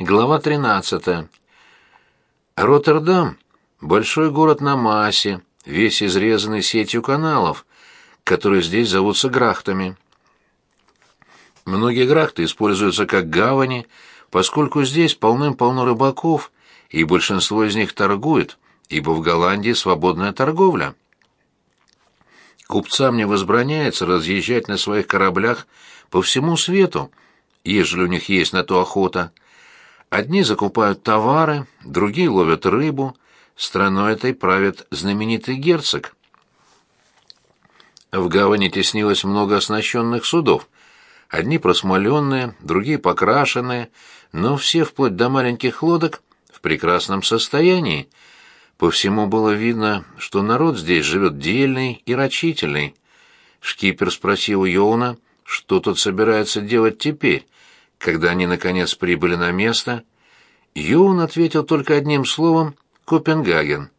Глава 13. Роттердам — большой город на массе, весь изрезанный сетью каналов, которые здесь зовутся грахтами. Многие грахты используются как гавани, поскольку здесь полным-полно рыбаков, и большинство из них торгует, ибо в Голландии свободная торговля. Купцам не возбраняется разъезжать на своих кораблях по всему свету, ежели у них есть на то охота. Одни закупают товары, другие ловят рыбу. Страной этой правит знаменитый герцог. В гавани теснилось много оснащенных судов. Одни просмоленные, другие покрашенные, но все, вплоть до маленьких лодок, в прекрасном состоянии. По всему было видно, что народ здесь живет дельный и рачительный. Шкипер спросил Йоуна, что тот собирается делать теперь, когда они, наконец, прибыли на место. Йоун ответил только одним словом «Копенгаген».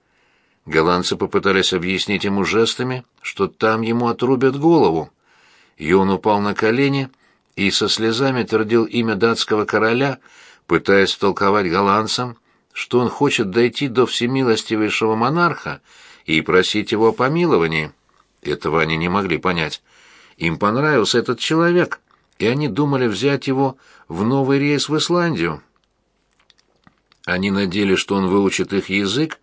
Голландцы попытались объяснить ему жестами, что там ему отрубят голову. Йон упал на колени и со слезами твердил имя датского короля, пытаясь втолковать голландцам, что он хочет дойти до всемилостивейшего монарха и просить его о помиловании. Этого они не могли понять. Им понравился этот человек, и они думали взять его в новый рейс в Исландию. Они надеялись, что он выучит их язык,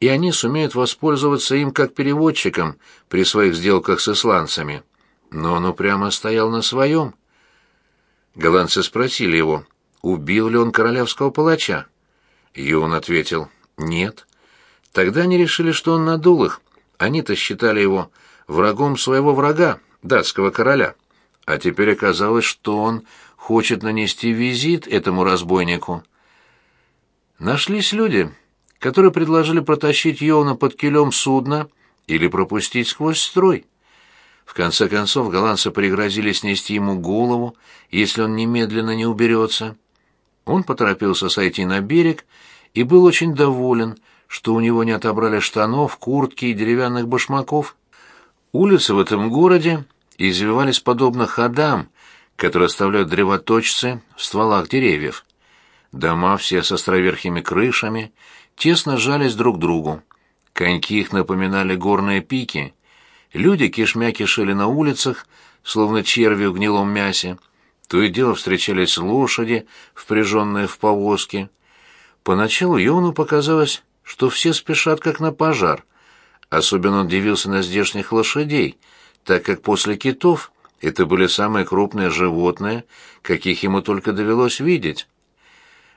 и они сумеют воспользоваться им как переводчиком при своих сделках с исландцами. Но он упрямо стоял на своем. Голландцы спросили его, убил ли он королевского палача. Юн ответил «нет». Тогда они решили, что он надул их. Они-то считали его врагом своего врага, датского короля. А теперь оказалось, что он хочет нанести визит этому разбойнику. Нашлись люди, которые предложили протащить Йона под килем судна или пропустить сквозь строй. В конце концов голландцы пригрозили снести ему голову, если он немедленно не уберется. Он поторопился сойти на берег и был очень доволен, что у него не отобрали штанов, куртки и деревянных башмаков. Улицы в этом городе извивались подобно ходам, которые оставляют древоточцы в стволах деревьев. Дома все с островерхими крышами тесно сжались друг к другу. Коньки их напоминали горные пики. Люди кишмя кишели на улицах, словно черви в гнилом мясе. То и дело встречались лошади, впряженные в повозки. Поначалу Йону показалось, что все спешат как на пожар. Особенно он дивился на здешних лошадей, так как после китов это были самые крупные животные, каких ему только довелось видеть.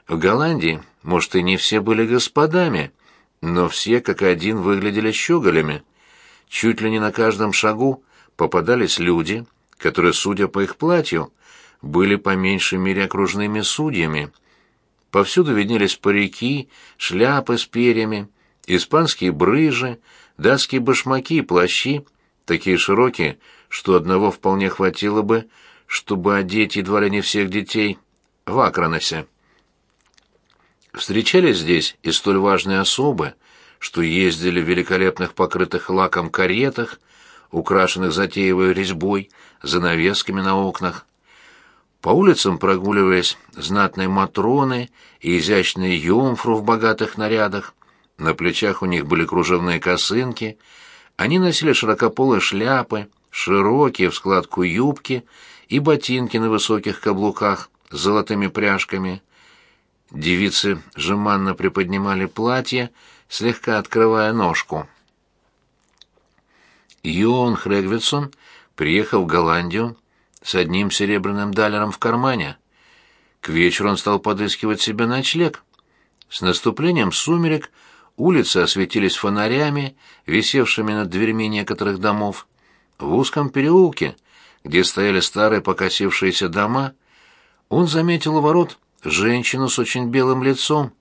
В Голландии, может, и не все были господами, но все как один выглядели щеголями. Чуть ли не на каждом шагу попадались люди, которые, судя по их платью, были по меньшей мере окружными судьями. Повсюду виднелись парики, шляпы с перьями, испанские брыжи, датские башмаки и плащи, такие широкие, что одного вполне хватило бы, чтобы одеть едва ли не всех детей в Акроносе. Встречались здесь и столь важные особы, что ездили в великолепных покрытых лаком каретах, украшенных затеевой резьбой, занавесками на окнах. По улицам прогуливаясь знатные матроны и изящные юмфру в богатых нарядах. На плечах у них были кружевные косынки. Они носили широкополые шляпы, широкие в складку юбки и ботинки на высоких каблуках с золотыми пряжками. Девицы жеманно приподнимали платье, слегка открывая ножку. Йоан Хрегвитсон приехал в Голландию с одним серебряным далером в кармане. К вечеру он стал подыскивать себе ночлег. С наступлением сумерек улицы осветились фонарями, висевшими над дверьми некоторых домов. В узком переулке, где стояли старые покосившиеся дома, он заметил у ворот женщину с очень белым лицом.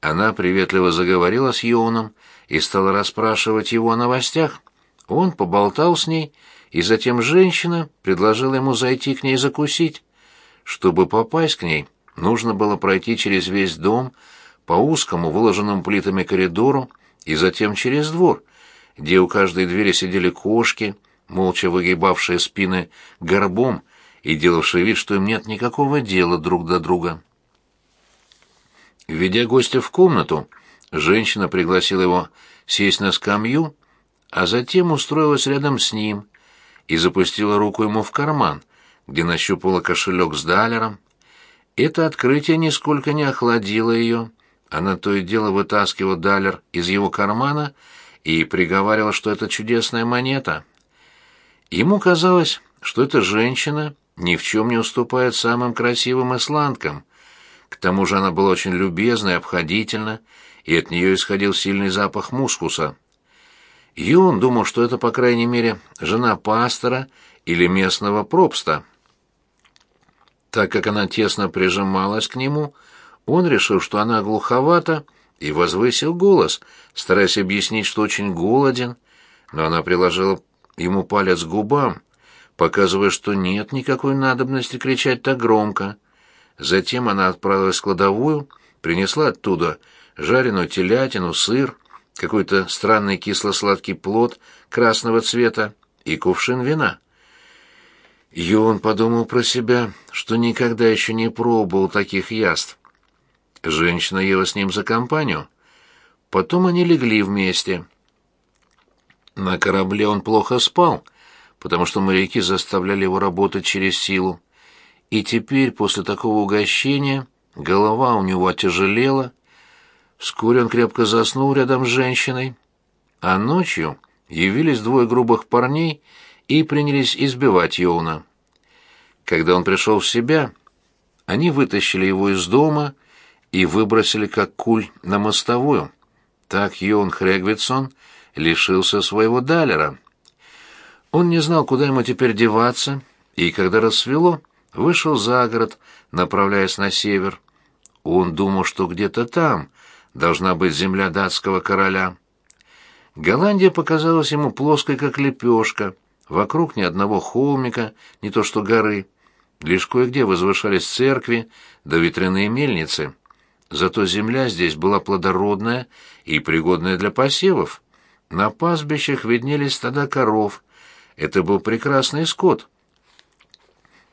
Она приветливо заговорила с Йоном и стала расспрашивать его о новостях. Он поболтал с ней и затем женщина предложила ему зайти к ней закусить. Чтобы попасть к ней, нужно было пройти через весь дом, по узкому, выложенному плитами коридору, и затем через двор, где у каждой двери сидели кошки, молча выгибавшие спины горбом и делавшие вид, что им нет никакого дела друг до друга. Введя гостя в комнату, женщина пригласила его сесть на скамью, а затем устроилась рядом с ним и запустила руку ему в карман, где нащупала кошелек с далером. Это открытие нисколько не охладило ее. Она то и дело вытаскивала далер из его кармана и приговаривала, что это чудесная монета. Ему казалось, что эта женщина ни в чем не уступает самым красивым исландкам. К тому же она была очень любезна и обходительна, и от нее исходил сильный запах мускуса. Юн думал, что это, по крайней мере, жена пастора или местного пропста. Так как она тесно прижималась к нему, он решил, что она глуховата, и возвысил голос, стараясь объяснить, что очень голоден, но она приложила ему палец к губам, показывая, что нет никакой надобности кричать так громко. Затем она отправилась в кладовую, принесла оттуда жареную телятину, сыр, какой-то странный кисло-сладкий плод красного цвета и кувшин вина. Йон подумал про себя, что никогда еще не пробовал таких яств. Женщина ела с ним за компанию. Потом они легли вместе. На корабле он плохо спал, потому что моряки заставляли его работать через силу. И теперь, после такого угощения, голова у него отяжелела. Вскоре он крепко заснул рядом с женщиной. А ночью явились двое грубых парней и принялись избивать Йоуна. Когда он пришел в себя, они вытащили его из дома и выбросили как куль на мостовую. Так Йоун Хрегвитсон лишился своего далера. Он не знал, куда ему теперь деваться, и когда рассвело, вышел за город, направляясь на север. Он думал, что где-то там должна быть земля датского короля. Голландия показалась ему плоской, как лепешка, вокруг ни одного холмика, не то что горы. Лишь кое-где возвышались церкви да ветряные мельницы. Зато земля здесь была плодородная и пригодная для посевов. На пастбищах виднелись стада коров, это был прекрасный скот.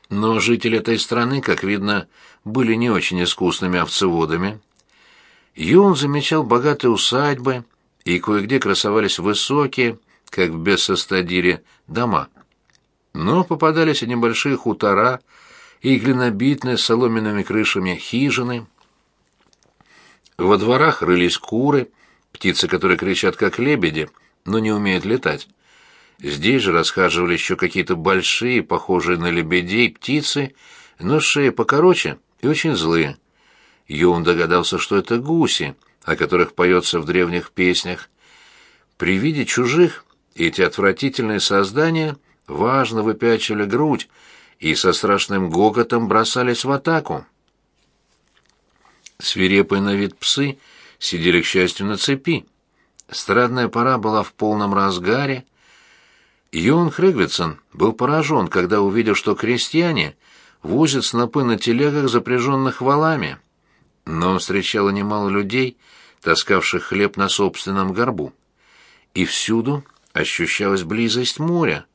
Но жители этой страны, как видно, были не очень искусными овцеводами. Юн замечал богатые усадьбы, и кое-где красовались высокие, как в Бессостадире, дома. Но попадались и небольшие хутора, и глинобитные с соломенными крышами хижины. Во дворах рылись куры, птицы, которые кричат как лебеди, но не умеют летать. Здесь же расхаживали еще какие-то большие, похожие на лебедей, птицы, но шеи покороче и очень злые. Йоун догадался, что это гуси, о которых поется в древних песнях. При виде чужих эти отвратительные создания важно выпячивали грудь и со страшным гоготом бросались в атаку. Свирепые на вид псы сидели, к счастью, на цепи. Страдная пора была в полном разгаре, Йон Хрегвитсон был поражен, когда увидел, что крестьяне возят снопы на телегах, запряженных валами. Но он встречал немало людей, таскавших хлеб на собственном горбу. И всюду ощущалась близость моря.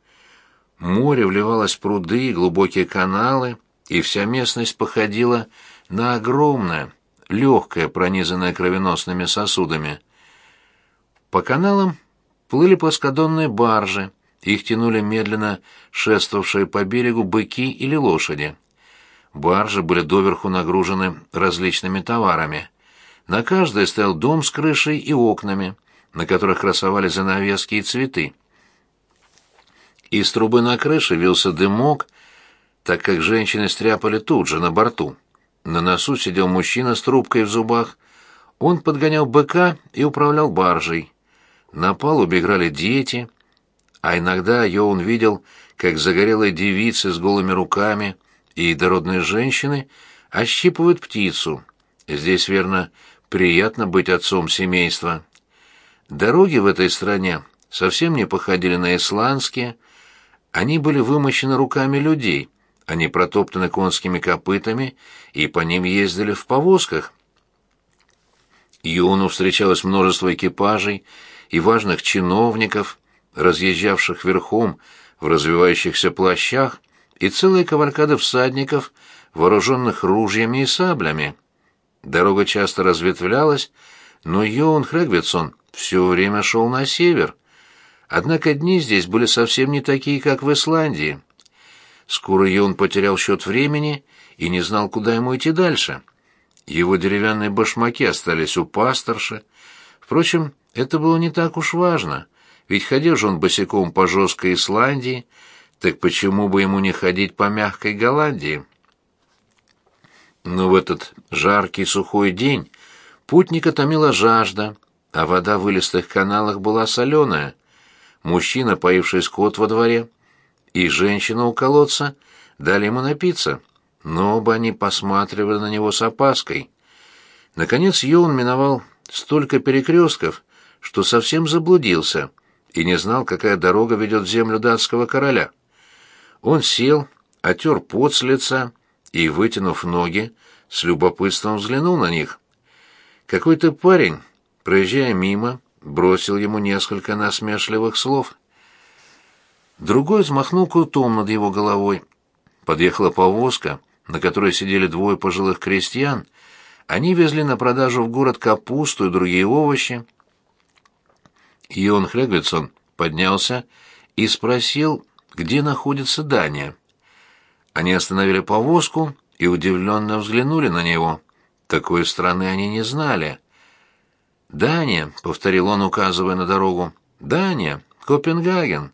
Море вливалось в пруды и глубокие каналы, и вся местность походила на огромное, легкое, пронизанное кровеносными сосудами. По каналам плыли плоскодонные баржи, их тянули медленно шествовавшие по берегу быки или лошади. Баржи были доверху нагружены различными товарами. На каждой стоял дом с крышей и окнами, на которых красовались занавески и цветы. Из трубы на крыше вился дымок, так как женщины стряпали тут же, на борту. На носу сидел мужчина с трубкой в зубах. Он подгонял быка и управлял баржей. На палубе играли дети — а иногда Йоун видел, как загорелые девицы с голыми руками и дородные женщины ощипывают птицу. Здесь, верно, приятно быть отцом семейства. Дороги в этой стране совсем не походили на исландские. Они были вымощены руками людей, они протоптаны конскими копытами, и по ним ездили в повозках. Юну встречалось множество экипажей и важных чиновников, разъезжавших верхом в развивающихся плащах, и целые кавалькады всадников, вооруженных ружьями и саблями. Дорога часто разветвлялась, но Йоун Хрэгвитсон все время шел на север. Однако дни здесь были совсем не такие, как в Исландии. Скоро Йоун потерял счет времени и не знал, куда ему идти дальше. Его деревянные башмаки остались у пасторши. Впрочем, это было не так уж важно, ведь ходил же он босиком по жесткой Исландии, так почему бы ему не ходить по мягкой Голландии? Но в этот жаркий сухой день путника томила жажда, а вода в вылистых каналах была соленая. Мужчина, поивший скот во дворе, и женщина у колодца дали ему напиться, но оба они посматривали на него с опаской. Наконец Йоун миновал столько перекрестков, что совсем заблудился и не знал, какая дорога ведет в землю датского короля. Он сел, отер пот с лица и, вытянув ноги, с любопытством взглянул на них. Какой-то парень, проезжая мимо, бросил ему несколько насмешливых слов. Другой взмахнул крутом над его головой. Подъехала повозка, на которой сидели двое пожилых крестьян. Они везли на продажу в город капусту и другие овощи. Ион Хрегвитсон поднялся и спросил, где находится Дания. Они остановили повозку и удивленно взглянули на него. Такой страны они не знали. «Дания», — повторил он, указывая на дорогу, — «Дания, Копенгаген».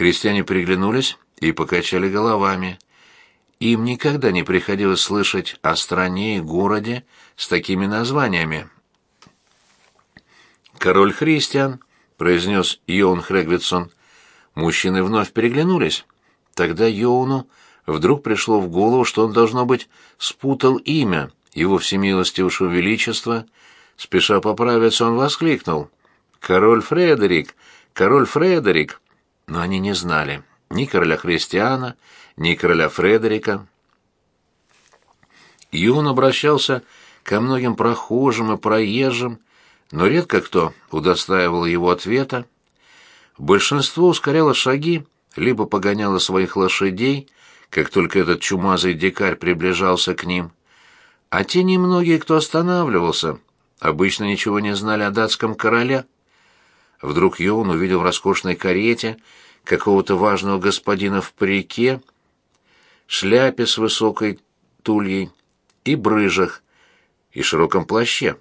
Крестьяне переглянулись и покачали головами. Им никогда не приходилось слышать о стране и городе с такими названиями. «Король Христиан», — произнес Йоун Хрегвитсон. Мужчины вновь переглянулись. Тогда Йоуну вдруг пришло в голову, что он, должно быть, спутал имя его всемилостившего величества. Спеша поправиться, он воскликнул. «Король Фредерик! Король Фредерик!» Но они не знали ни короля Христиана, ни короля Фредерика. Юн обращался ко многим прохожим и проезжим, но редко кто удостаивал его ответа. Большинство ускоряло шаги, либо погоняло своих лошадей, как только этот чумазый дикарь приближался к ним. А те немногие, кто останавливался, обычно ничего не знали о датском короле. Вдруг Йоун увидел в роскошной карете какого-то важного господина в парике, шляпе с высокой тульей и брыжах, и широком плаще.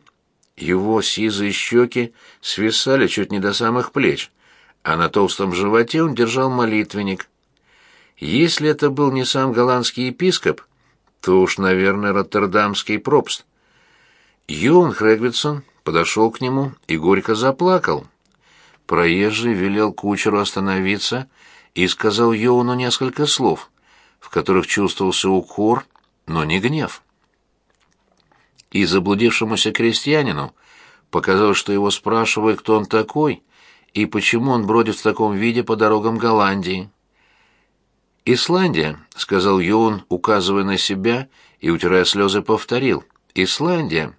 Его сизые щеки свисали чуть не до самых плеч, а на толстом животе он держал молитвенник. Если это был не сам голландский епископ, то уж, наверное, роттердамский пропст. Йоан Хрегвитсон подошел к нему и горько заплакал. Проезжий велел кучеру остановиться и сказал Йоуну несколько слов, в которых чувствовался укор, но не гнев. И заблудившемуся крестьянину показалось, что его спрашивают, кто он такой и почему он бродит в таком виде по дорогам Голландии. «Исландия», — сказал Йоун, указывая на себя и, утирая слезы, повторил. «Исландия».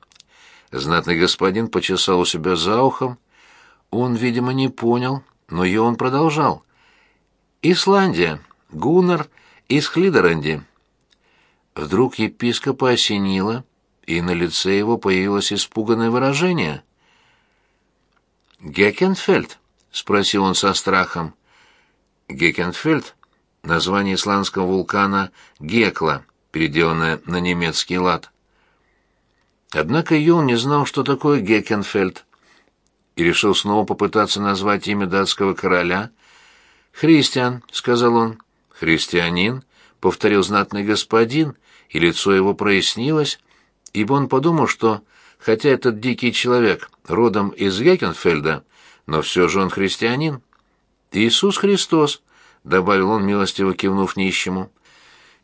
Знатный господин почесал у себя за ухом. Он, видимо, не понял, но Йоун продолжал. «Исландия. Гуннар из Хлидеранди». Вдруг епископа осенило, и на лице его появилось испуганное выражение. «Геккенфельд?» — спросил он со страхом. «Геккенфельд название исландского вулкана Гекла, переделанное на немецкий лад. Однако Йон не знал, что такое Геккенфельд, и решил снова попытаться назвать имя датского короля. «Христиан», — сказал он. «Христианин», — повторил знатный господин, и лицо его прояснилось, ибо он подумал, что, хотя этот дикий человек родом из Геккенфельда, но все же он христианин. «Иисус Христос», — добавил он, милостиво кивнув нищему.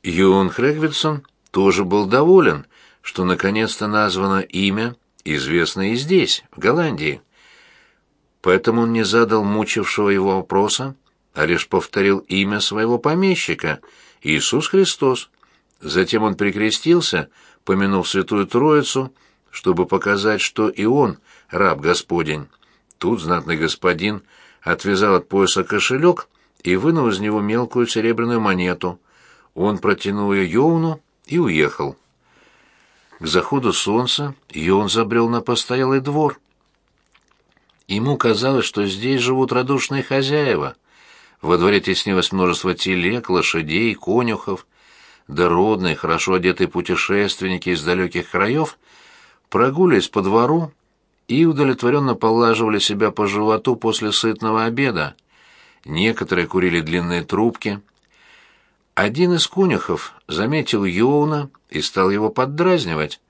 Юн Хрегвитсон тоже был доволен, что наконец-то названо имя, известное и здесь, в Голландии. Поэтому он не задал мучившего его вопроса, а лишь повторил имя своего помещика — Иисус Христос. Затем он прикрестился, помянув Святую Троицу, чтобы показать, что и он — раб Господень. Тут знатный господин отвязал от пояса кошелек и вынул из него мелкую серебряную монету. Он протянул ее Йоуну и уехал. К заходу солнца Йон забрел на постоялый двор. Ему казалось, что здесь живут радушные хозяева. Во дворе теснилось множество телег, лошадей, конюхов. Дородные, хорошо одетые путешественники из далеких краев прогуливались по двору и удовлетворенно поглаживали себя по животу после сытного обеда. Некоторые курили длинные трубки. Один из конюхов заметил Йоуна и стал его поддразнивать.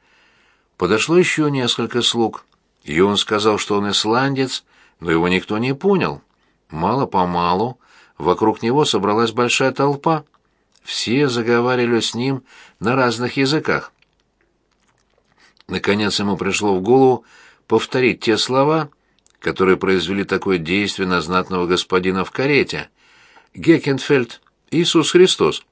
Подошло еще несколько слуг. Йон сказал, что он исландец, но его никто не понял. Мало-помалу вокруг него собралась большая толпа. Все заговаривали с ним на разных языках. Наконец ему пришло в голову повторить те слова, которые произвели такое действие на знатного господина в карете. Геккенфельд, Иисус Христос.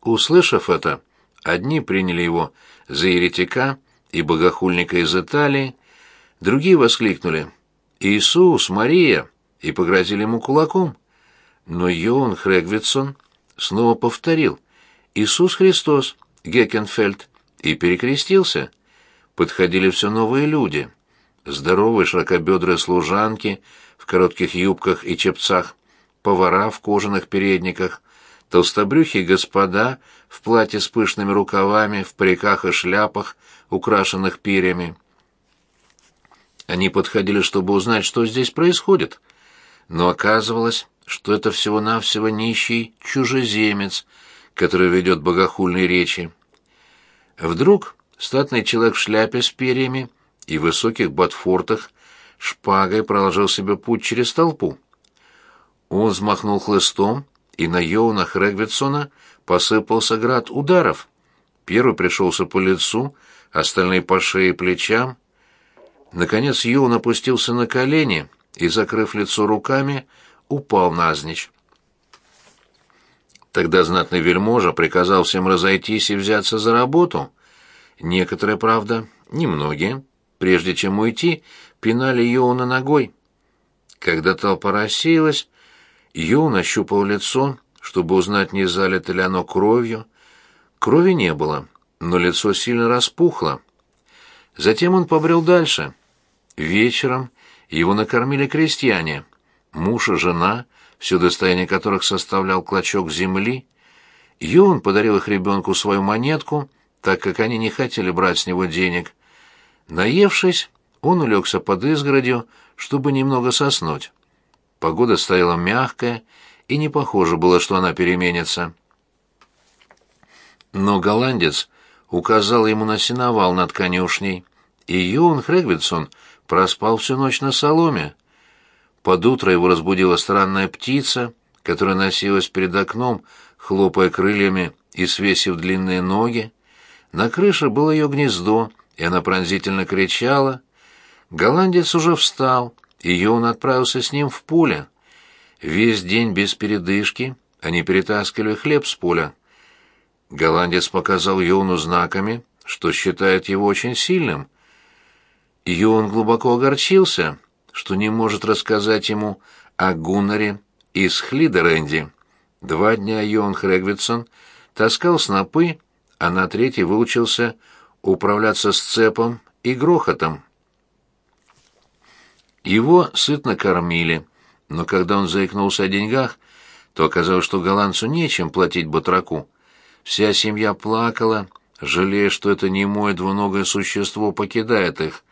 Услышав это, одни приняли его за еретика и богохульника из Италии, другие воскликнули «Иисус, Мария!» и погрозили ему кулаком. Но Йоан Хрегвитсон снова повторил «Иисус Христос, Геккенфельд» и перекрестился. Подходили все новые люди. Здоровые широкобедрые служанки в коротких юбках и чепцах, повара в кожаных передниках, толстобрюхие господа в платье с пышными рукавами, в париках и шляпах, украшенных перьями. Они подходили, чтобы узнать, что здесь происходит. Но оказывалось, что это всего-навсего нищий чужеземец, который ведет богохульные речи. Вдруг статный человек в шляпе с перьями и в высоких ботфортах шпагой проложил себе путь через толпу. Он взмахнул хлыстом, и на Йоуна Хрегвитсона посыпался град ударов. Первый пришелся по лицу, остальные по шее и плечам. Наконец Йоун опустился на колени и, закрыв лицо руками, упал навзничь. Тогда знатный вельможа приказал всем разойтись и взяться за работу. Некоторые, правда, немногие, прежде чем уйти, пинали Йоуна ногой. Когда толпа рассеялась, Йоун ощупал лицо, чтобы узнать, не залито ли оно кровью. Крови не было, но лицо сильно распухло. Затем он побрел дальше. Вечером его накормили крестьяне, муж и жена, все достояние которых составлял клочок земли. Йоун подарил их ребенку свою монетку, так как они не хотели брать с него денег. Наевшись, он улегся под изгородью, чтобы немного соснуть. Погода стояла мягкая, и не похоже было, что она переменится. Но голландец указал ему на сеновал над конюшней, и Йоун Хрегвитсон проспал всю ночь на соломе. Под утро его разбудила странная птица, которая носилась перед окном, хлопая крыльями и свесив длинные ноги. На крыше было ее гнездо, и она пронзительно кричала. Голландец уже встал, ее он отправился с ним в поле. Весь день без передышки они перетаскивали хлеб с поля. Голландец показал Йоуну знаками, что считает его очень сильным. Йоун глубоко огорчился, что не может рассказать ему о Гуннаре из Хлидеренди. Два дня Йоун Хрегвитсон таскал снопы, а на третий выучился управляться с цепом и грохотом. Его сытно кормили, но когда он заикнулся о деньгах, то оказалось, что голландцу нечем платить батраку. Вся семья плакала, жалея, что это немое двуногое существо покидает их.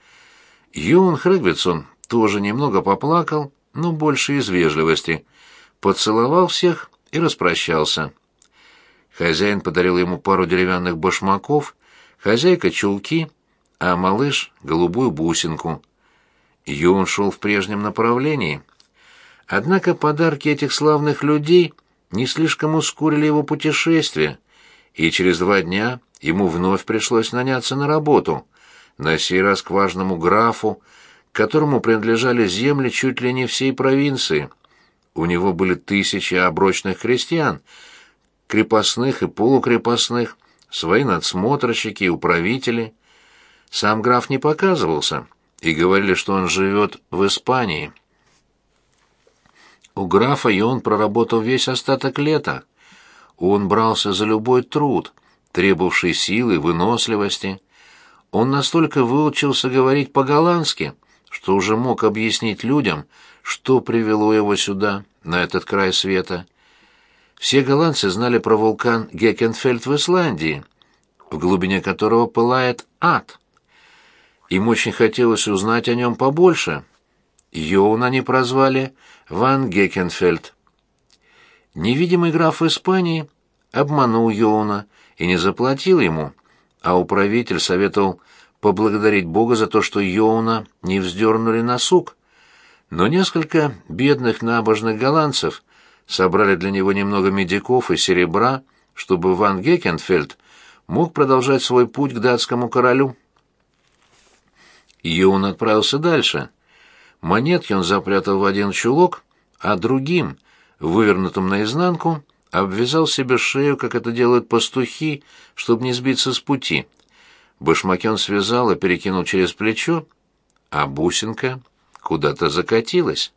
Юн Хрэгвитсон тоже немного поплакал, но больше из вежливости. Поцеловал всех и распрощался. Хозяин подарил ему пару деревянных башмаков, хозяйка — чулки, а малыш — голубую бусинку. Юн шел в прежнем направлении. Однако подарки этих славных людей не слишком ускорили его путешествие, и через два дня ему вновь пришлось наняться на работу, на сей раз к важному графу, которому принадлежали земли чуть ли не всей провинции. У него были тысячи оброчных крестьян, крепостных и полукрепостных, свои надсмотрщики и управители. Сам граф не показывался — и говорили, что он живет в Испании. У графа и он проработал весь остаток лета. Он брался за любой труд, требовавший силы, выносливости. Он настолько выучился говорить по-голландски, что уже мог объяснить людям, что привело его сюда, на этот край света. Все голландцы знали про вулкан Геккенфельд в Исландии, в глубине которого пылает ад. Им очень хотелось узнать о нем побольше. Йоуна они прозвали Ван Геккенфельд. Невидимый граф Испании обманул Йоуна и не заплатил ему, а управитель советовал поблагодарить Бога за то, что Йоуна не вздернули на сук. Но несколько бедных набожных голландцев собрали для него немного медиков и серебра, чтобы Ван Геккенфельд мог продолжать свой путь к датскому королю. Йоун отправился дальше. Монетки он запрятал в один чулок, а другим, вывернутым наизнанку, обвязал себе шею, как это делают пастухи, чтобы не сбиться с пути. Башмаки он связал и перекинул через плечо, а бусинка куда-то закатилась.